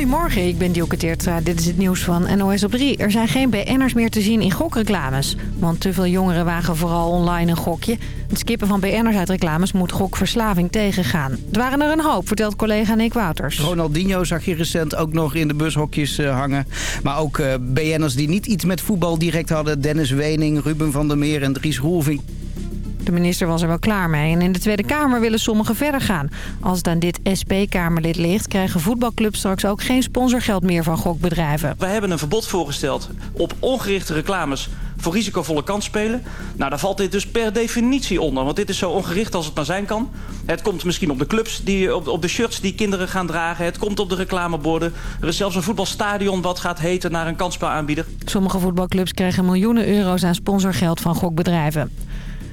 Goedemorgen, ik ben Dielke Teertra. Dit is het nieuws van NOS op 3. Er zijn geen BN'ers meer te zien in gokreclames. Want te veel jongeren wagen vooral online een gokje. Het skippen van BN'ers uit reclames moet gokverslaving tegengaan. Het waren er een hoop, vertelt collega Nick Wouters. Ronaldinho zag je recent ook nog in de bushokjes uh, hangen. Maar ook uh, BN'ers die niet iets met voetbal direct hadden. Dennis Wening, Ruben van der Meer en Dries Roelvink. De minister was er wel klaar mee. En in de Tweede Kamer willen sommigen verder gaan. Als het aan dit SP-Kamerlid ligt... krijgen voetbalclubs straks ook geen sponsorgeld meer van gokbedrijven. Wij hebben een verbod voorgesteld op ongerichte reclames voor risicovolle kansspelen. Nou, daar valt dit dus per definitie onder. Want dit is zo ongericht als het maar zijn kan. Het komt misschien op de clubs, die, op, op de shirts die kinderen gaan dragen. Het komt op de reclameborden. Er is zelfs een voetbalstadion wat gaat heten naar een kansspelaanbieder. Sommige voetbalclubs krijgen miljoenen euro's aan sponsorgeld van gokbedrijven.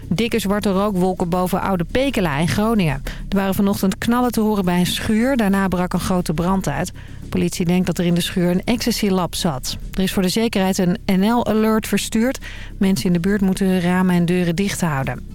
Dikke zwarte rookwolken boven Oude Pekela in Groningen. Er waren vanochtend knallen te horen bij een schuur. Daarna brak een grote brand uit. De politie denkt dat er in de schuur een ecstasy-lab zat. Er is voor de zekerheid een NL-alert verstuurd. Mensen in de buurt moeten hun ramen en deuren dicht houden.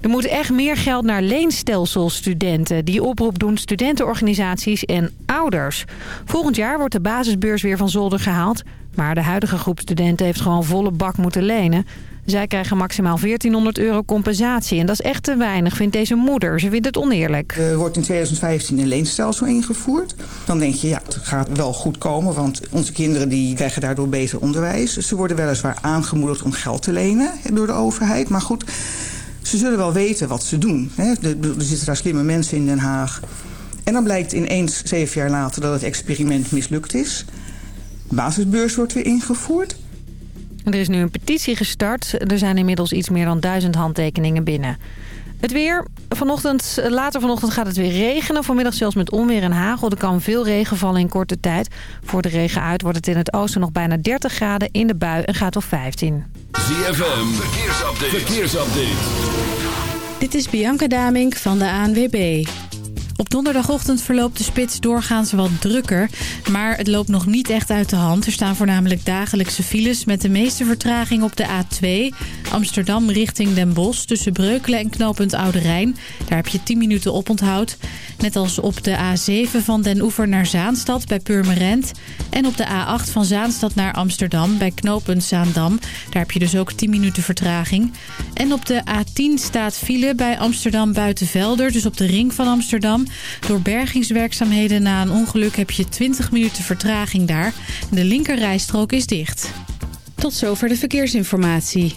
Er moet echt meer geld naar leenstelselstudenten. Die oproep doen studentenorganisaties en ouders. Volgend jaar wordt de basisbeurs weer van zolder gehaald. Maar de huidige groep studenten heeft gewoon volle bak moeten lenen. Zij krijgen maximaal 1400 euro compensatie. En dat is echt te weinig, vindt deze moeder. Ze vindt het oneerlijk. Er wordt in 2015 een leenstelsel ingevoerd. Dan denk je, ja, het gaat wel goed komen. Want onze kinderen die krijgen daardoor beter onderwijs. Ze worden weliswaar aangemoedigd om geld te lenen door de overheid. Maar goed, ze zullen wel weten wat ze doen. Er zitten daar slimme mensen in Den Haag. En dan blijkt ineens, zeven jaar later, dat het experiment mislukt is. Basisbeurs wordt weer ingevoerd. Er is nu een petitie gestart. Er zijn inmiddels iets meer dan duizend handtekeningen binnen. Het weer. Vanochtend, later vanochtend gaat het weer regenen. Vanmiddag zelfs met onweer en hagel. Er kan veel regen vallen in korte tijd. Voor de regen uit wordt het in het oosten nog bijna 30 graden. In de bui en gaat op 15. ZFM. Verkeersupdate. Verkeersupdate. Dit is Bianca Damink van de ANWB. Op donderdagochtend verloopt de spits doorgaans wat drukker. Maar het loopt nog niet echt uit de hand. Er staan voornamelijk dagelijkse files met de meeste vertraging op de A2. Amsterdam richting Den Bosch tussen Breukelen en knooppunt Oude Rijn. Daar heb je 10 minuten op onthoud. Net als op de A7 van Den Oever naar Zaanstad bij Purmerend. En op de A8 van Zaanstad naar Amsterdam bij knooppunt Zaandam. Daar heb je dus ook 10 minuten vertraging. En op de A10 staat file bij Amsterdam Buitenvelder. Dus op de ring van Amsterdam. Door bergingswerkzaamheden na een ongeluk heb je 20 minuten vertraging daar. De linkerrijstrook is dicht. Tot zover de verkeersinformatie.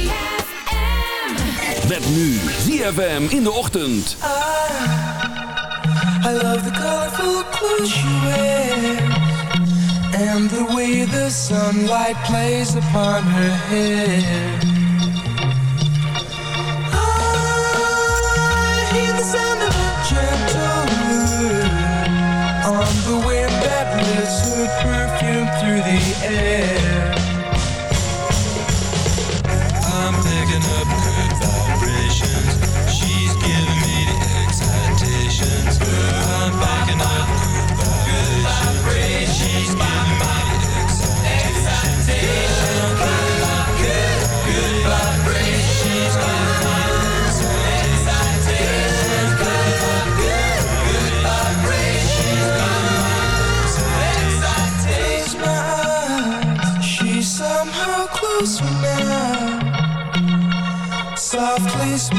Met nu ZFM in de ochtend. I, I love the colorful clothes you wear And the way the sunlight plays upon her hair I hear the sound of a gentle On the wind that lifts her perfume through the air I'm picking up good emotions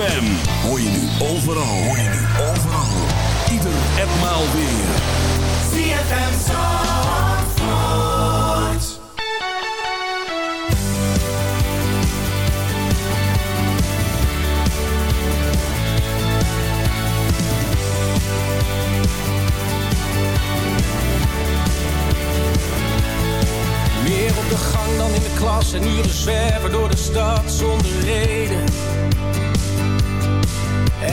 Hoor je nu overal. Hoor je nu overal. Ieder en maal weer. ZFM Zandvoort. Meer op de gang dan in de klas en uren zwerven door de stad zonder reden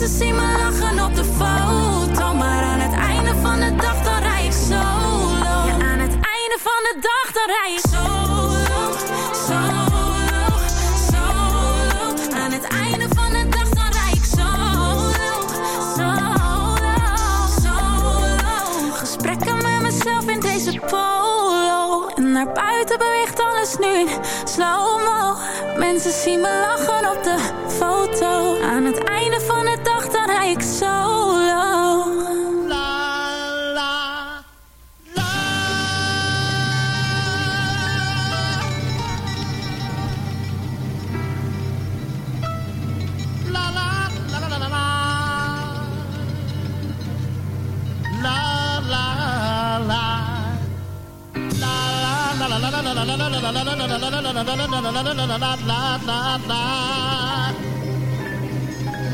Mensen zien me lachen op de foto. Maar aan het einde van de dag dan rij ik solo. Ja, aan het einde van de dag dan rij ik solo. Solo, solo. Aan het einde van de dag dan rij ik solo. Solo, solo. Gesprekken met mezelf in deze polo. En naar buiten beweegt alles nu in slow-mo. Mensen zien me lachen op de foto. Aan het einde van like solo. la la la la la la la la la la la la la la la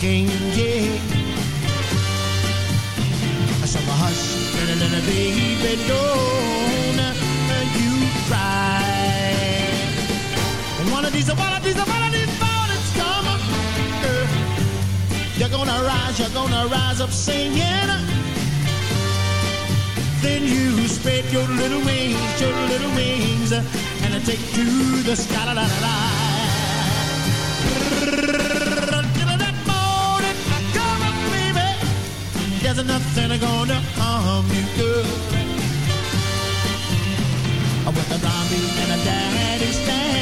Good yeah. Well, hush, little, little baby, don't uh, you cry. And one of these, one of these, one of these mornings come, girl. Uh, you're gonna rise, you're gonna rise up singing. Then you spread your little wings, your little wings, and take to the sky. La, la, la, There's nothing gonna harm you, girl. With a mommy and a daddy standing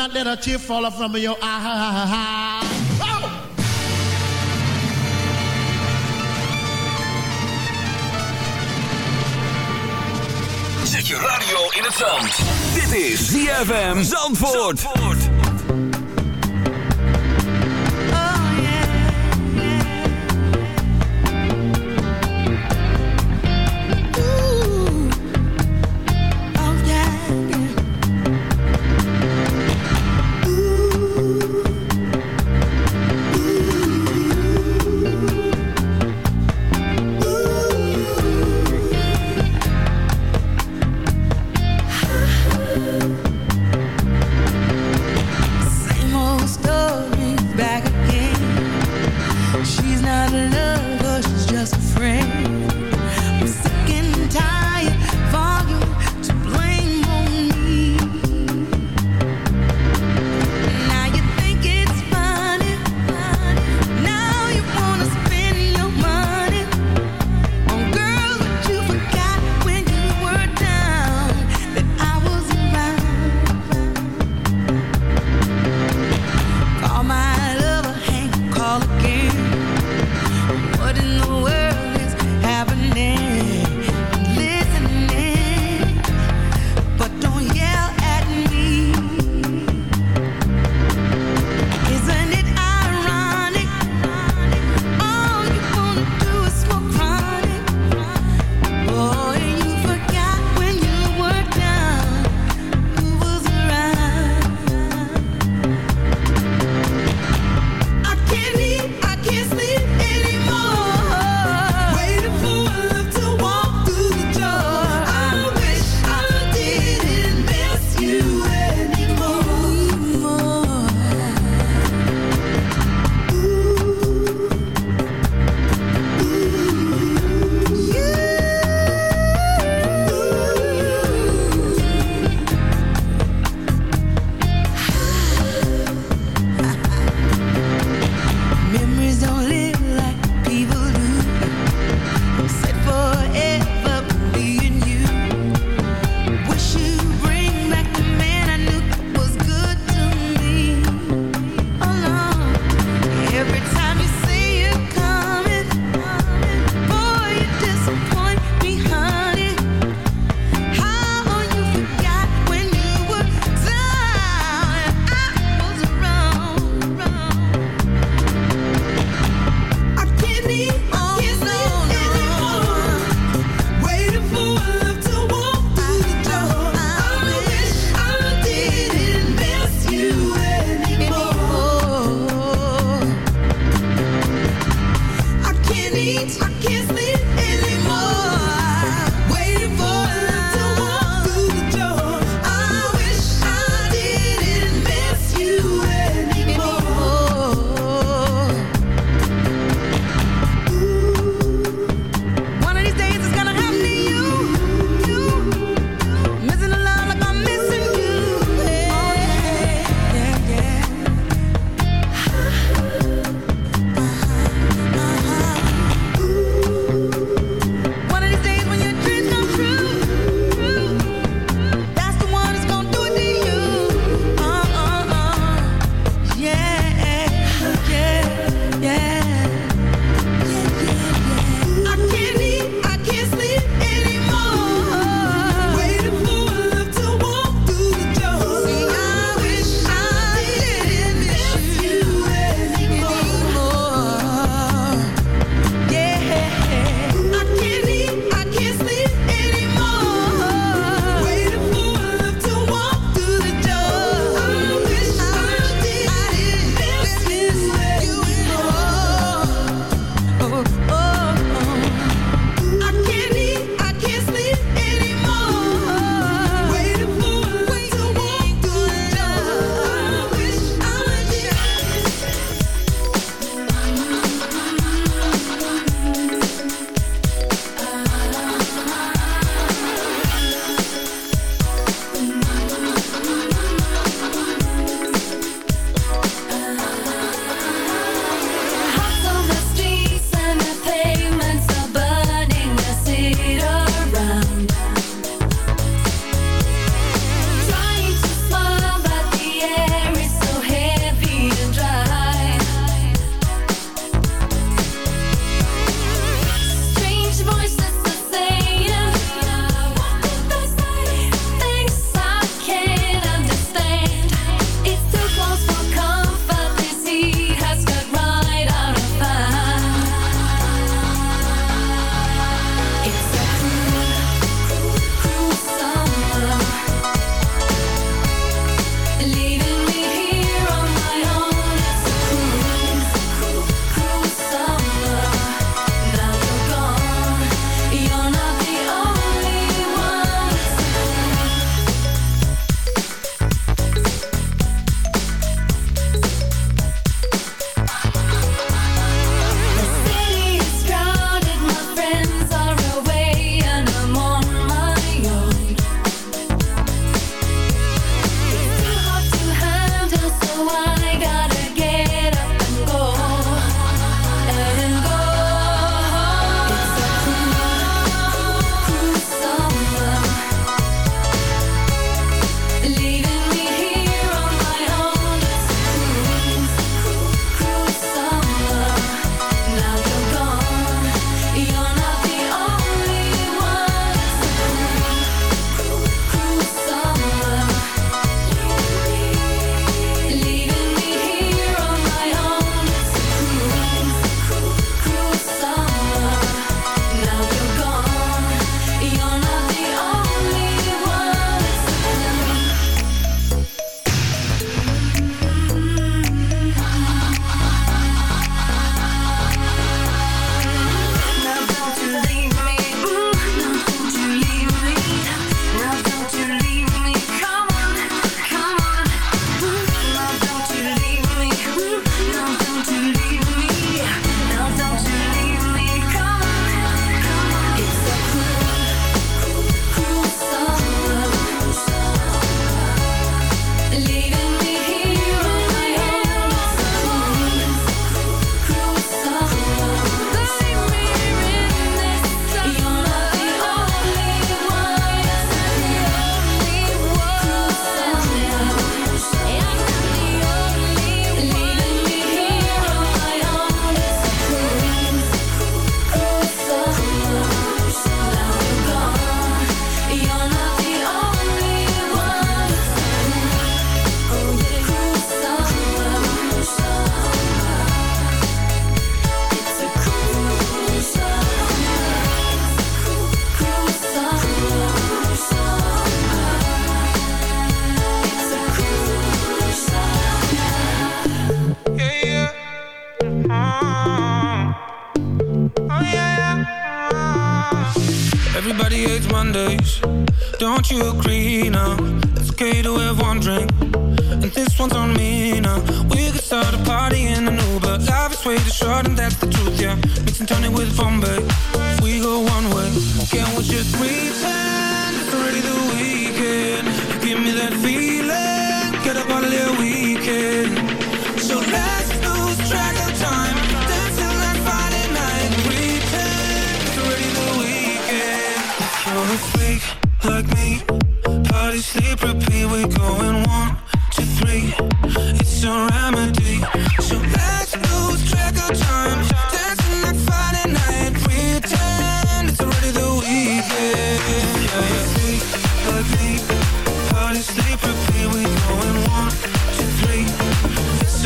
not let a tear fall from your eye. Oh! Zet je radio in het zand. Dit is ZFM Zandvoort. many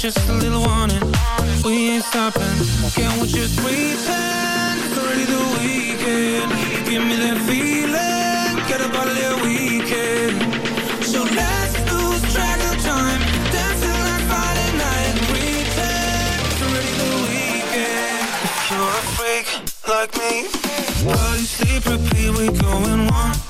just a little warning. We ain't stopping. Can we just pretend It's already the weekend? Give me that feeling. Get a bottle, of weekend. So let's lose track of time. Dance till like Friday night. Pretend it's already the weekend. If you're a freak like me Body sleep, repeat, We're going one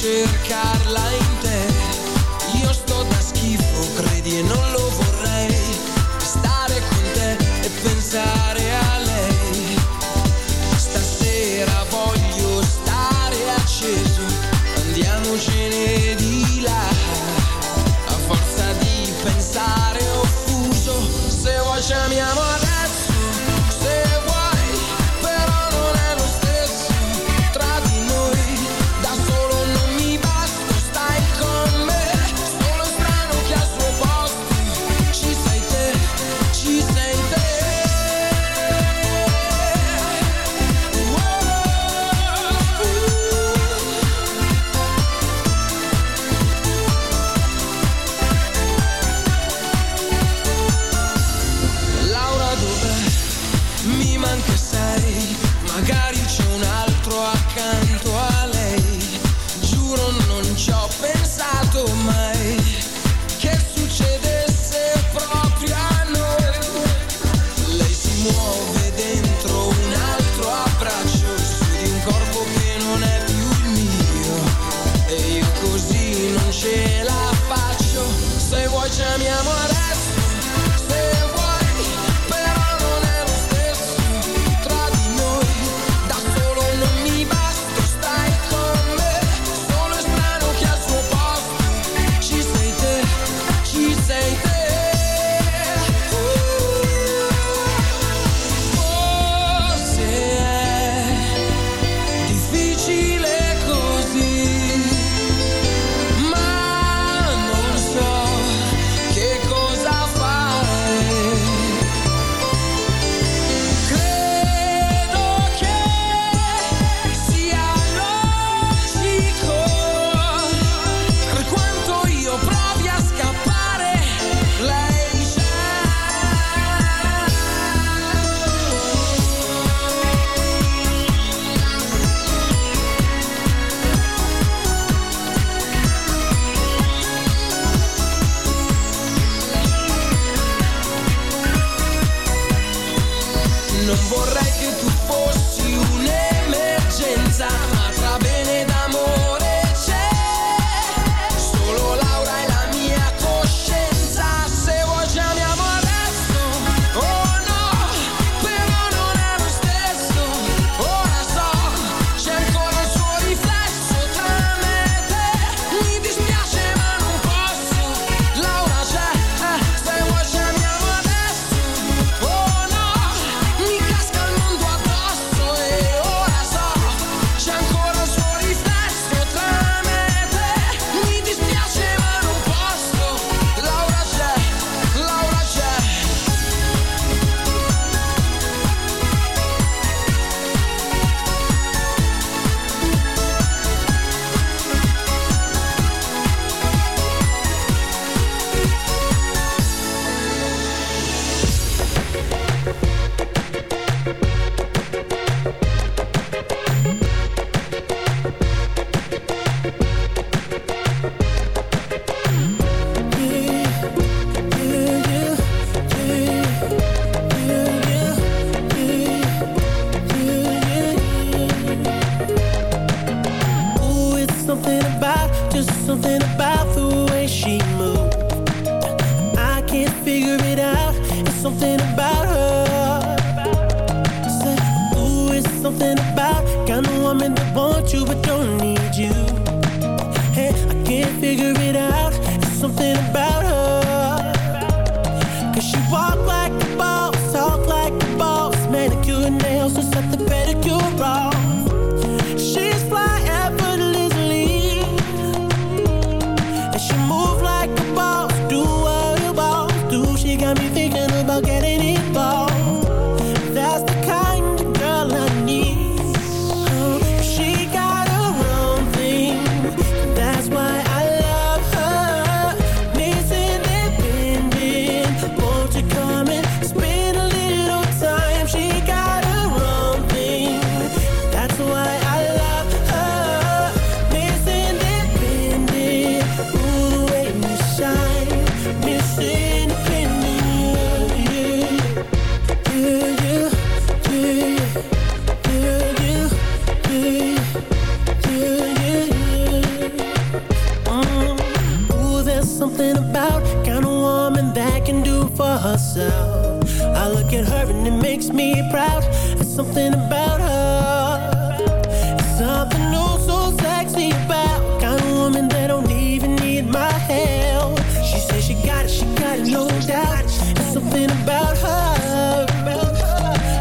Cercarla in.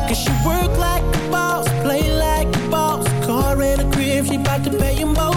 Cause she work like a boss, play like a boss. Car and a crib, she bout to pay them both.